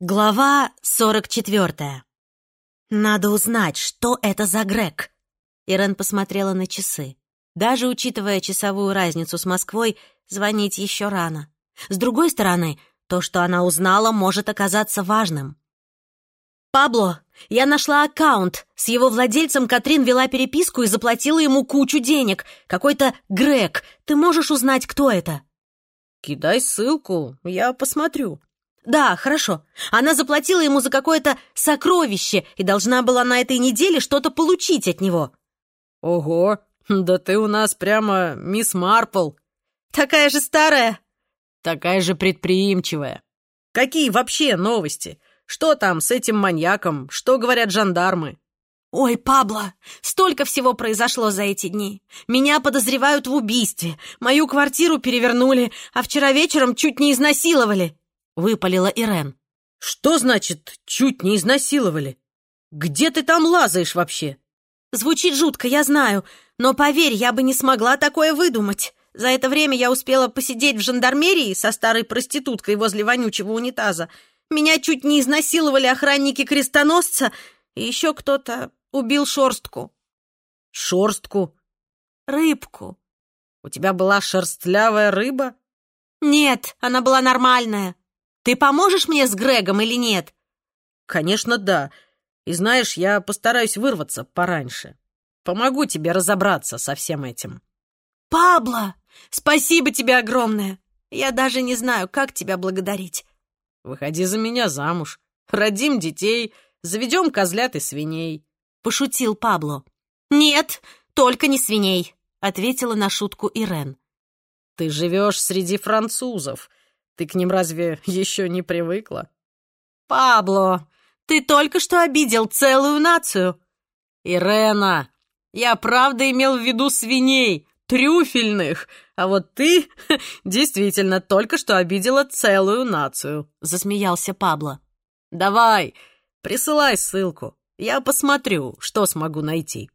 Глава 44. «Надо узнать, что это за Грег». Ирен посмотрела на часы. Даже учитывая часовую разницу с Москвой, звонить еще рано. С другой стороны, то, что она узнала, может оказаться важным. «Пабло, я нашла аккаунт. С его владельцем Катрин вела переписку и заплатила ему кучу денег. Какой-то Грег. Ты можешь узнать, кто это?» «Кидай ссылку, я посмотрю», «Да, хорошо. Она заплатила ему за какое-то сокровище и должна была на этой неделе что-то получить от него». «Ого, да ты у нас прямо мисс Марпл». «Такая же старая». «Такая же предприимчивая. Какие вообще новости? Что там с этим маньяком? Что говорят жандармы?» «Ой, Пабло, столько всего произошло за эти дни. Меня подозревают в убийстве, мою квартиру перевернули, а вчера вечером чуть не изнасиловали». — выпалила Ирен. «Что значит «чуть не изнасиловали»? Где ты там лазаешь вообще?» «Звучит жутко, я знаю, но поверь, я бы не смогла такое выдумать. За это время я успела посидеть в жандармерии со старой проституткой возле вонючего унитаза. Меня чуть не изнасиловали охранники-крестоносца, и еще кто-то убил шорстку». «Шорстку?» «Рыбку». «У тебя была шерстлявая рыба?» «Нет, она была нормальная. Ты поможешь мне с Грегом или нет?» «Конечно, да. И знаешь, я постараюсь вырваться пораньше. Помогу тебе разобраться со всем этим». «Пабло, спасибо тебе огромное. Я даже не знаю, как тебя благодарить». «Выходи за меня замуж. Родим детей, заведем козлят и свиней», — пошутил Пабло. «Нет, только не свиней», — ответила на шутку Ирен. «Ты живешь среди французов. Ты к ним разве еще не привыкла? Пабло, ты только что обидел целую нацию. Ирена, я правда имел в виду свиней, трюфельных, а вот ты действительно только что обидела целую нацию, засмеялся Пабло. Давай, присылай ссылку. Я посмотрю, что смогу найти.